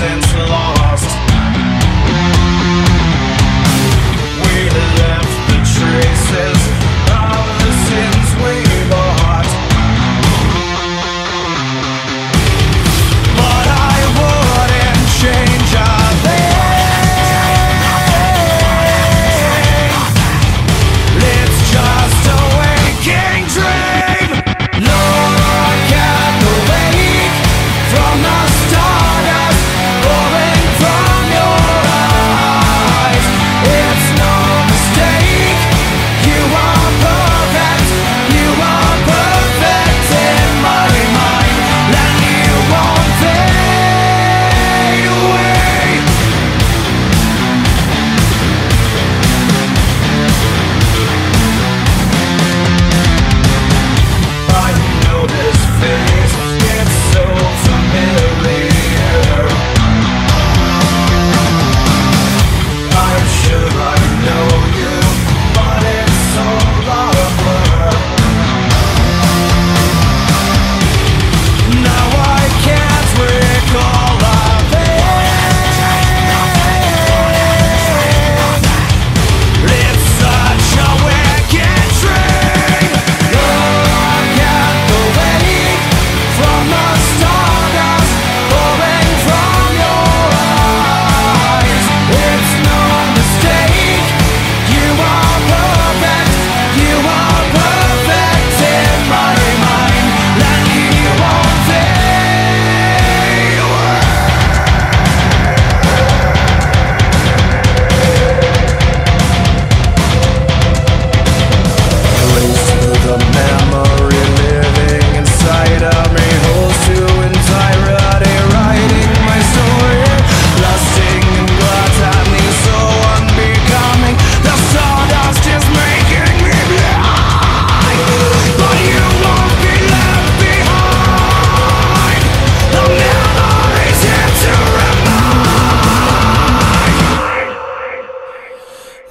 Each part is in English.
sense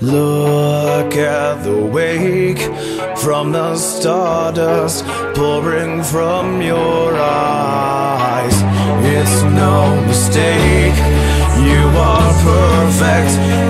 Look at the wake from the stardust pouring from your eyes. It's no mistake, you are perfect.